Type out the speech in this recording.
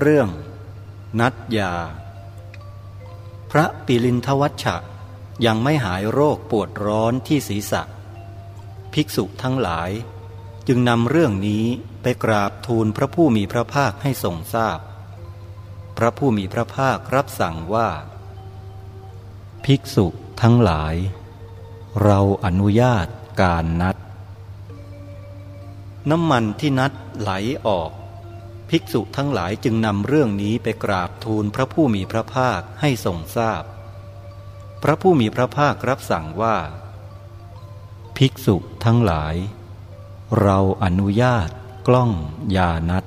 เรื่อง นัดยา พระปิลินทวัชชะยังไม่หายโรคปวดร้อนที่ศีรษะ ภิกษุทั้งหลาย จึงนำเรื่องนี้ไปกราบทูลพระผู้มีพระภาคให้ทรงทราบพพระผู้มีพระภาครับสั่งว่า ภิกษุทั้งหลาย เราอนุญาตการนัด น้ำมันที่นัดไหลออก ภิกษุทั้งหลายจึงนำเรื่องนี้ไปกราบทูลพระผู้มีพระภาคให้ทรงทราบพพระผู้มีพระภาครับสั่งว่า ภิกษุทั้งหลาย เราอนุญาตกล้องยานัด